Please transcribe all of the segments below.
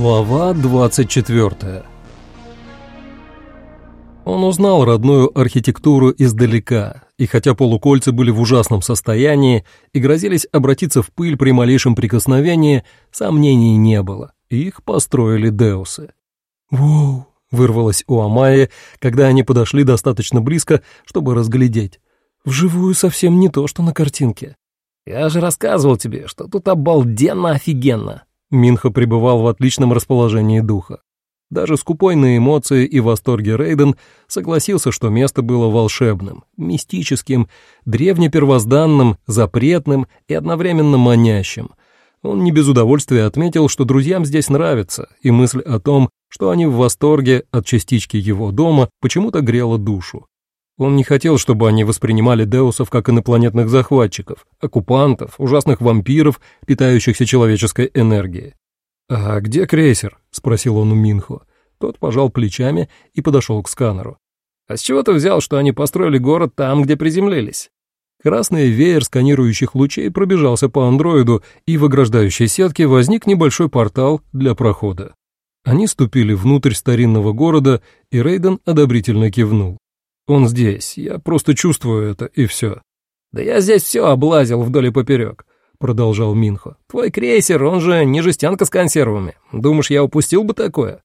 Глава 24 Он узнал родную архитектуру издалека, и хотя полукольца были в ужасном состоянии и грозились обратиться в пыль при малейшем прикосновении, сомнений не было. Их построили деусы. «Воу!» — вырвалось у Амайи, когда они подошли достаточно близко, чтобы разглядеть. «Вживую совсем не то, что на картинке». «Я же рассказывал тебе, что тут обалденно офигенно!» Минхо пребывал в отличном расположении духа. Даже скупой на эмоции и восторге Рейден согласился, что место было волшебным, мистическим, древнепервозданным, запретным и одновременно манящим. Он не без удовольствия отметил, что друзьям здесь нравится, и мысль о том, что они в восторге от частички его дома, почему-то грела душу. Он не хотел, чтобы они воспринимали деусов как инопланетных захватчиков, оккупантов, ужасных вампиров, питающихся человеческой энергией. «А где крейсер?» — спросил он у Минхо. Тот пожал плечами и подошел к сканеру. «А с чего ты взял, что они построили город там, где приземлились?» Красный веер сканирующих лучей пробежался по андроиду, и в ограждающей сетке возник небольшой портал для прохода. Они ступили внутрь старинного города, и Рейден одобрительно кивнул. Он здесь, я просто чувствую это, и все. «Да я здесь все облазил вдоль и поперек», — продолжал Минхо. «Твой крейсер, он же не жестянка с консервами. Думаешь, я упустил бы такое?»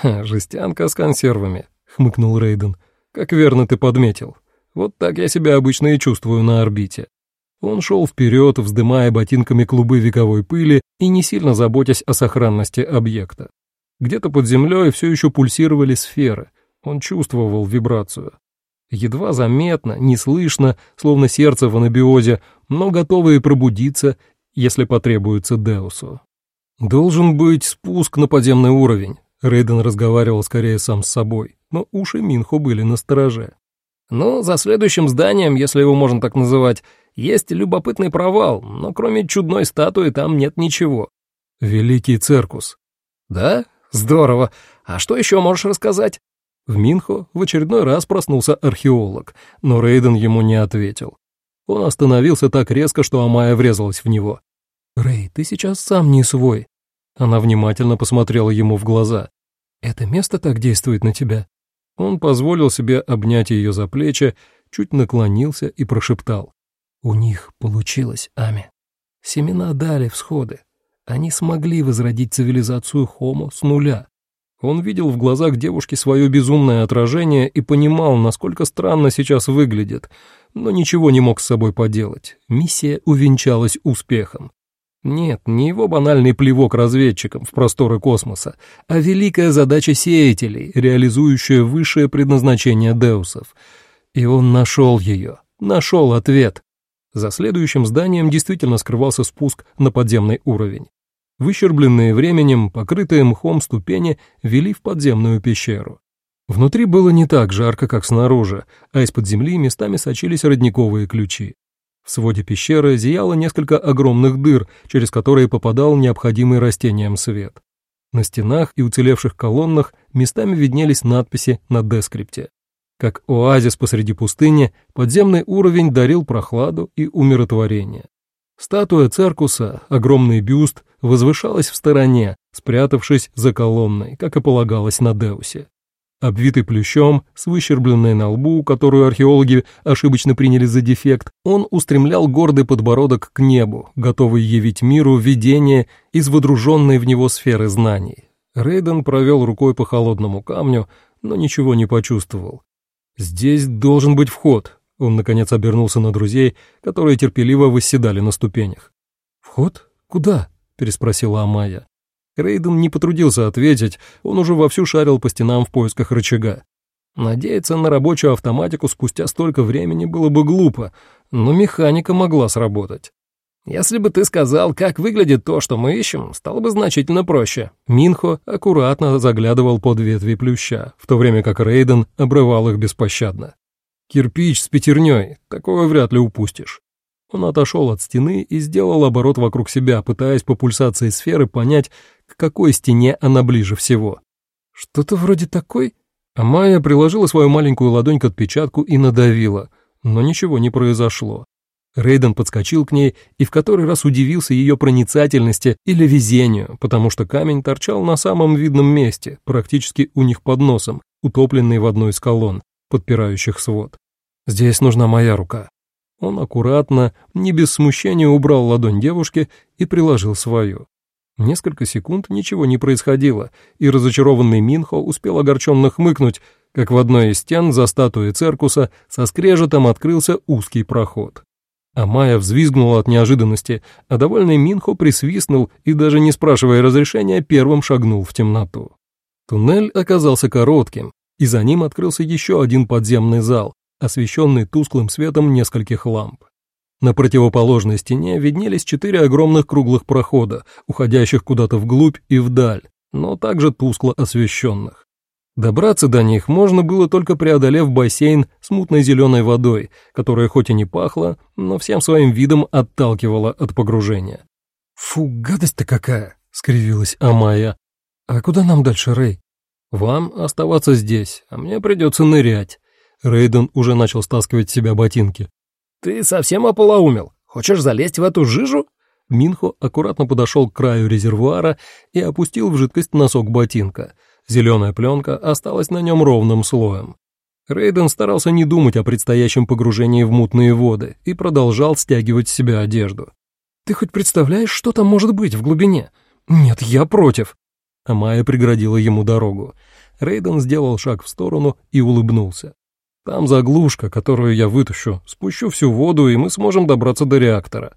Ха, «Жестянка с консервами», — хмыкнул Рейден. «Как верно ты подметил. Вот так я себя обычно и чувствую на орбите». Он шел вперед, вздымая ботинками клубы вековой пыли и не сильно заботясь о сохранности объекта. Где-то под землей все еще пульсировали сферы. Он чувствовал вибрацию. Едва заметно, неслышно, словно сердце в анабиозе, но готовые пробудиться, если потребуется Деусу. «Должен быть спуск на подземный уровень», — Рейден разговаривал скорее сам с собой, но уши Минхо были на стороже. «Ну, за следующим зданием, если его можно так называть, есть любопытный провал, но кроме чудной статуи там нет ничего». «Великий циркус». «Да? Здорово. А что еще можешь рассказать?» В Минхо в очередной раз проснулся археолог, но Рейден ему не ответил. Он остановился так резко, что Амая врезалась в него. «Рей, ты сейчас сам не свой». Она внимательно посмотрела ему в глаза. «Это место так действует на тебя?» Он позволил себе обнять ее за плечи, чуть наклонился и прошептал. «У них получилось, Ами. Семена дали всходы. Они смогли возродить цивилизацию Хомо с нуля. Он видел в глазах девушки свое безумное отражение и понимал, насколько странно сейчас выглядит, но ничего не мог с собой поделать. Миссия увенчалась успехом. Нет, не его банальный плевок разведчикам в просторы космоса, а великая задача сеятелей, реализующая высшее предназначение Деусов. И он нашел ее, нашел ответ. За следующим зданием действительно скрывался спуск на подземный уровень. Выщербленные временем, покрытые мхом ступени вели в подземную пещеру. Внутри было не так жарко, как снаружи, а из-под земли местами сочились родниковые ключи. В своде пещеры зияло несколько огромных дыр, через которые попадал необходимый растениям свет. На стенах и уцелевших колоннах местами виднелись надписи на дескрипте. Как оазис посреди пустыни, подземный уровень дарил прохладу и умиротворение. Статуя Церкуса, огромный бюст, возвышалась в стороне, спрятавшись за колонной, как и полагалось на Деусе. Обвитый плющом, с выщербленной на лбу, которую археологи ошибочно приняли за дефект, он устремлял гордый подбородок к небу, готовый явить миру видение из водруженной в него сферы знаний. Рейден провел рукой по холодному камню, но ничего не почувствовал. «Здесь должен быть вход», он, наконец, обернулся на друзей, которые терпеливо восседали на ступенях. «Вход? Куда?» — переспросила Амая. Рейден не потрудился ответить, он уже вовсю шарил по стенам в поисках рычага. Надеяться на рабочую автоматику спустя столько времени было бы глупо, но механика могла сработать. «Если бы ты сказал, как выглядит то, что мы ищем, стало бы значительно проще». Минхо аккуратно заглядывал под ветви плюща, в то время как Рейден обрывал их беспощадно. Кирпич с пятерней, такое вряд ли упустишь. Он отошел от стены и сделал оборот вокруг себя, пытаясь по пульсации сферы понять, к какой стене она ближе всего. Что-то вроде такой? А Майя приложила свою маленькую ладонь к отпечатку и надавила, но ничего не произошло. Рейден подскочил к ней и в который раз удивился ее проницательности или везению, потому что камень торчал на самом видном месте, практически у них под носом, утопленный в одной из колонн, подпирающих свод. «Здесь нужна моя рука». Он аккуратно, не без смущения убрал ладонь девушки и приложил свою. Несколько секунд ничего не происходило, и разочарованный Минхо успел огорченно хмыкнуть, как в одной из стен за статуей Церкуса со скрежетом открылся узкий проход. А Майя взвизгнула от неожиданности, а довольный Минхо присвистнул и, даже не спрашивая разрешения, первым шагнул в темноту. Туннель оказался коротким, и за ним открылся еще один подземный зал, освещенный тусклым светом нескольких ламп. На противоположной стене виднелись четыре огромных круглых прохода, уходящих куда-то вглубь и вдаль, но также тускло освещенных. Добраться до них можно было только преодолев бассейн с мутной зеленой водой, которая хоть и не пахла, но всем своим видом отталкивала от погружения. «Фу, гадость-то какая!» — скривилась Амая. «А куда нам дальше, Рэй?» «Вам оставаться здесь, а мне придется нырять». Рейден уже начал стаскивать с себя ботинки. «Ты совсем ополоумел? Хочешь залезть в эту жижу?» Минхо аккуратно подошел к краю резервуара и опустил в жидкость носок ботинка — Зеленая пленка осталась на нем ровным слоем. Рейден старался не думать о предстоящем погружении в мутные воды и продолжал стягивать с себя одежду. «Ты хоть представляешь, что там может быть в глубине?» «Нет, я против». Амая преградила ему дорогу. Рейден сделал шаг в сторону и улыбнулся. «Там заглушка, которую я вытащу, спущу всю воду, и мы сможем добраться до реактора».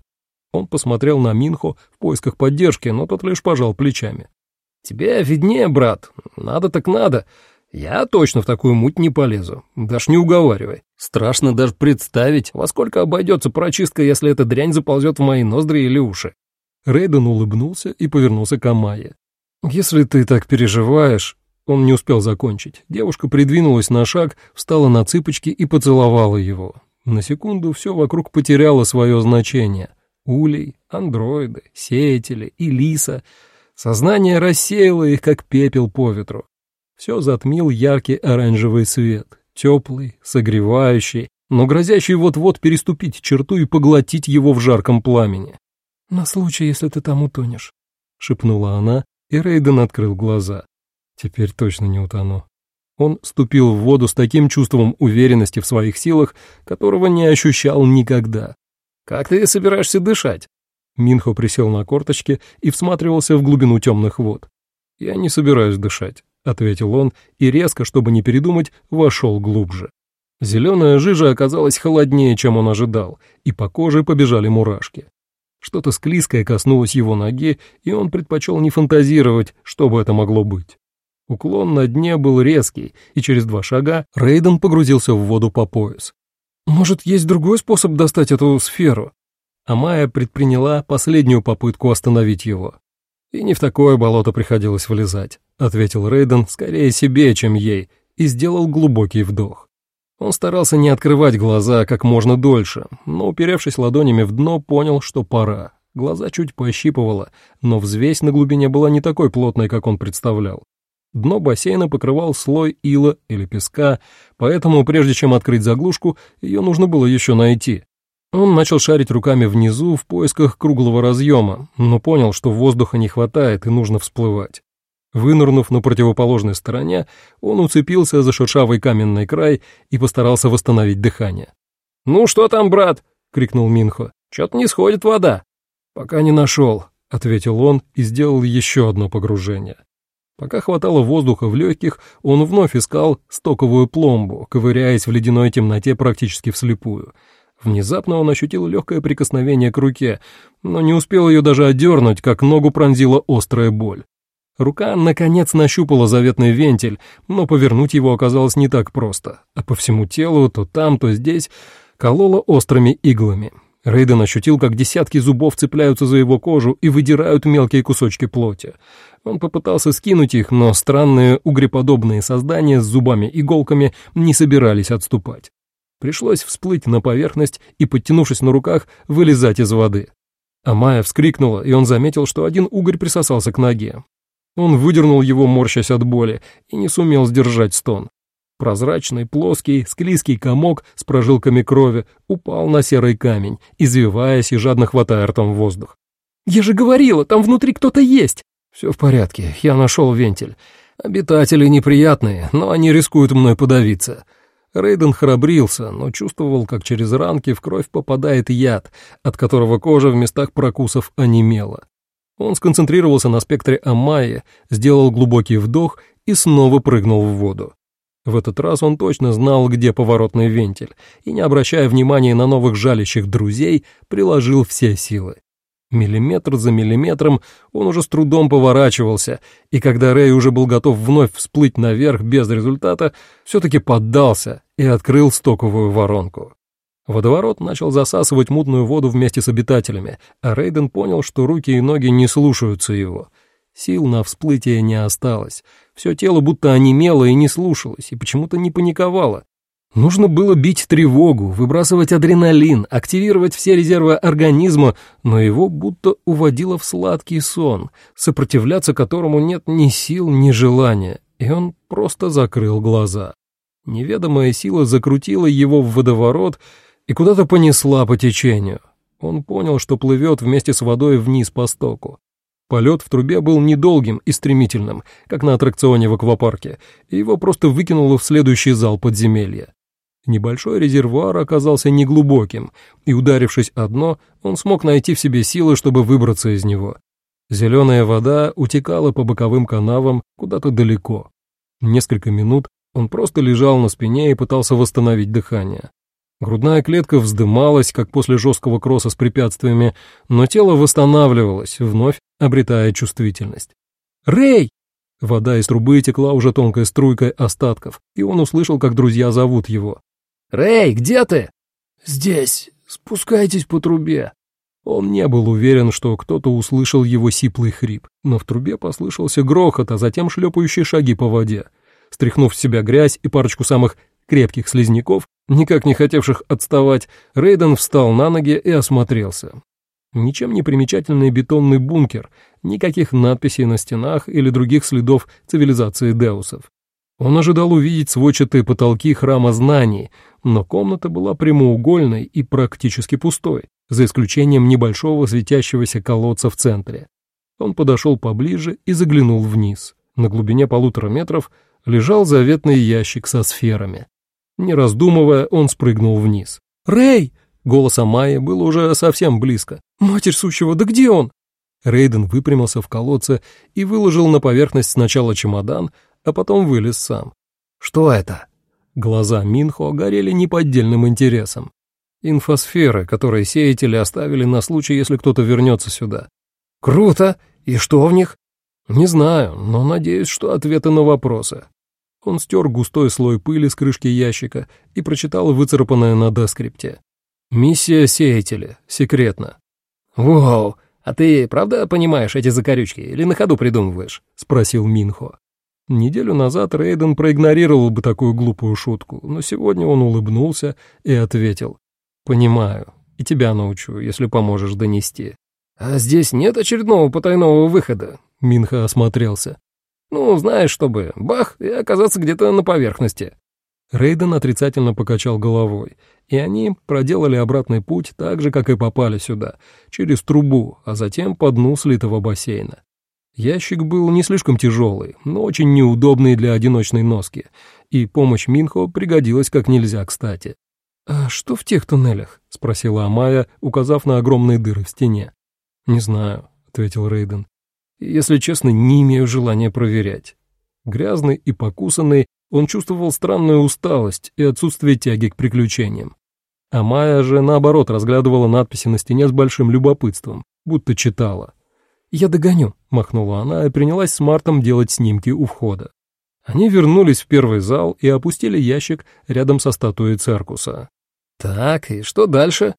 Он посмотрел на Минхо в поисках поддержки, но тот лишь пожал плечами. «Тебе виднее, брат. Надо так надо. Я точно в такую муть не полезу. Даже не уговаривай. Страшно даже представить, во сколько обойдется прочистка, если эта дрянь заползет в мои ноздри или уши». Рейден улыбнулся и повернулся к Амайе. «Если ты так переживаешь...» Он не успел закончить. Девушка придвинулась на шаг, встала на цыпочки и поцеловала его. На секунду все вокруг потеряло свое значение. Улей, андроиды, сеятели и лиса — Сознание рассеяло их, как пепел по ветру. Все затмил яркий оранжевый свет, теплый, согревающий, но грозящий вот-вот переступить черту и поглотить его в жарком пламени. «На случай, если ты там утонешь», — шепнула она, и Рейден открыл глаза. «Теперь точно не утону». Он ступил в воду с таким чувством уверенности в своих силах, которого не ощущал никогда. «Как ты собираешься дышать?» Минхо присел на корточки и всматривался в глубину темных вод. «Я не собираюсь дышать», — ответил он, и резко, чтобы не передумать, вошел глубже. Зеленая жижа оказалась холоднее, чем он ожидал, и по коже побежали мурашки. Что-то склизкое коснулось его ноги, и он предпочел не фантазировать, что бы это могло быть. Уклон на дне был резкий, и через два шага Рейден погрузился в воду по пояс. «Может, есть другой способ достать эту сферу?» а Майя предприняла последнюю попытку остановить его. «И не в такое болото приходилось влезать», — ответил Рейден скорее себе, чем ей, и сделал глубокий вдох. Он старался не открывать глаза как можно дольше, но, уперевшись ладонями в дно, понял, что пора. Глаза чуть пощипывало, но взвесь на глубине была не такой плотной, как он представлял. Дно бассейна покрывал слой ила или песка, поэтому, прежде чем открыть заглушку, ее нужно было еще найти. Он начал шарить руками внизу в поисках круглого разъема, но понял, что воздуха не хватает и нужно всплывать. Вынырнув на противоположной стороне, он уцепился за шершавый каменный край и постарался восстановить дыхание. «Ну что там, брат?» — крикнул Минхо. «Чё-то не сходит вода». «Пока не нашел», — ответил он и сделал еще одно погружение. Пока хватало воздуха в легких, он вновь искал стоковую пломбу, ковыряясь в ледяной темноте практически вслепую — Внезапно он ощутил легкое прикосновение к руке, но не успел ее даже отдернуть, как ногу пронзила острая боль. Рука, наконец, нащупала заветный вентиль, но повернуть его оказалось не так просто, а по всему телу, то там, то здесь, кололо острыми иглами. Рейден ощутил, как десятки зубов цепляются за его кожу и выдирают мелкие кусочки плоти. Он попытался скинуть их, но странные угреподобные создания с зубами-иголками не собирались отступать. Пришлось всплыть на поверхность и, подтянувшись на руках, вылезать из воды. А Майя вскрикнула, и он заметил, что один угорь присосался к ноге. Он выдернул его, морщась от боли, и не сумел сдержать стон. Прозрачный, плоский, склизкий комок с прожилками крови упал на серый камень, извиваясь и жадно хватая ртом воздух. «Я же говорила, там внутри кто-то есть!» «Все в порядке, я нашел вентиль. Обитатели неприятные, но они рискуют мной подавиться». Рейден храбрился, но чувствовал, как через ранки в кровь попадает яд, от которого кожа в местах прокусов онемела. Он сконцентрировался на спектре Амайи, сделал глубокий вдох и снова прыгнул в воду. В этот раз он точно знал, где поворотный вентиль, и, не обращая внимания на новых жалящих друзей, приложил все силы. Миллиметр за миллиметром он уже с трудом поворачивался, и когда Рэй уже был готов вновь всплыть наверх без результата, все-таки поддался и открыл стоковую воронку. Водоворот начал засасывать мутную воду вместе с обитателями, а Рейден понял, что руки и ноги не слушаются его. Сил на всплытие не осталось. Все тело будто онемело и не слушалось, и почему-то не паниковало. Нужно было бить тревогу, выбрасывать адреналин, активировать все резервы организма, но его будто уводило в сладкий сон, сопротивляться которому нет ни сил, ни желания, и он просто закрыл глаза. Неведомая сила закрутила его в водоворот и куда-то понесла по течению. Он понял, что плывет вместе с водой вниз по стоку. Полет в трубе был недолгим и стремительным, как на аттракционе в аквапарке, и его просто выкинуло в следующий зал подземелья. Небольшой резервуар оказался неглубоким, и, ударившись о дно, он смог найти в себе силы, чтобы выбраться из него. Зеленая вода утекала по боковым канавам куда-то далеко. Несколько минут он просто лежал на спине и пытался восстановить дыхание. Грудная клетка вздымалась, как после жесткого кросса с препятствиями, но тело восстанавливалось, вновь обретая чувствительность. «Рэй!» Вода из трубы текла уже тонкой струйкой остатков, и он услышал, как друзья зовут его. «Рэй, где ты?» «Здесь. Спускайтесь по трубе». Он не был уверен, что кто-то услышал его сиплый хрип, но в трубе послышался грохот, а затем шлепающие шаги по воде. Стряхнув с себя грязь и парочку самых крепких слизняков, никак не хотевших отставать, Рейден встал на ноги и осмотрелся. Ничем не примечательный бетонный бункер, никаких надписей на стенах или других следов цивилизации Деусов. Он ожидал увидеть сводчатые потолки храма знаний, но комната была прямоугольной и практически пустой, за исключением небольшого светящегося колодца в центре. Он подошел поближе и заглянул вниз. На глубине полутора метров лежал заветный ящик со сферами. Не раздумывая, он спрыгнул вниз. «Рэй!» — голос Амайи был уже совсем близко. «Матерь сущего, да где он?» Рейден выпрямился в колодце и выложил на поверхность сначала чемодан, а потом вылез сам. «Что это?» Глаза Минхо горели неподдельным интересом. Инфосферы, которые сеятели оставили на случай, если кто-то вернется сюда. «Круто! И что в них?» «Не знаю, но надеюсь, что ответы на вопросы». Он стер густой слой пыли с крышки ящика и прочитал выцарапанное на дескрипте. «Миссия сеятеля. Секретно». «Вау! А ты правда понимаешь эти закорючки или на ходу придумываешь?» — спросил Минхо. Неделю назад Рейден проигнорировал бы такую глупую шутку, но сегодня он улыбнулся и ответил. «Понимаю, и тебя научу, если поможешь донести». «А здесь нет очередного потайного выхода?» Минха осмотрелся. Ну, знаешь, чтобы бах и оказаться где-то на поверхности. Рейден отрицательно покачал головой, и они проделали обратный путь так же, как и попали сюда, через трубу, а затем по дну слитого бассейна. Ящик был не слишком тяжелый, но очень неудобный для одиночной носки, и помощь Минхо пригодилась как нельзя кстати. «А что в тех туннелях?» — спросила Амая, указав на огромные дыры в стене. «Не знаю», — ответил Рейден если честно, не имею желания проверять. Грязный и покусанный, он чувствовал странную усталость и отсутствие тяги к приключениям. А Майя же, наоборот, разглядывала надписи на стене с большим любопытством, будто читала. «Я догоню», — махнула она и принялась с Мартом делать снимки у входа. Они вернулись в первый зал и опустили ящик рядом со статуей Церкуса. «Так, и что дальше?»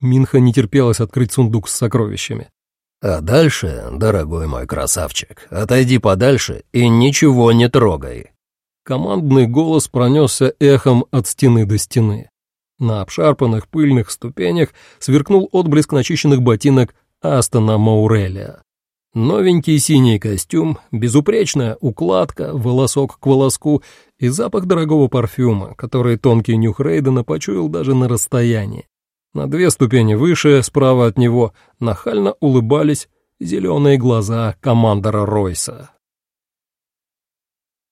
Минха не терпелась открыть сундук с сокровищами. А дальше, дорогой мой красавчик, отойди подальше и ничего не трогай. Командный голос пронесся эхом от стены до стены. На обшарпанных пыльных ступенях сверкнул отблеск начищенных ботинок Астона Маурелия. Новенький синий костюм, безупречная укладка, волосок к волоску и запах дорогого парфюма, который тонкий нюх Рейдена почуял даже на расстоянии. На две ступени выше, справа от него, нахально улыбались зеленые глаза командора Ройса.